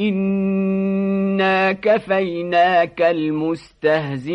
إنا كفيناك المستهزئين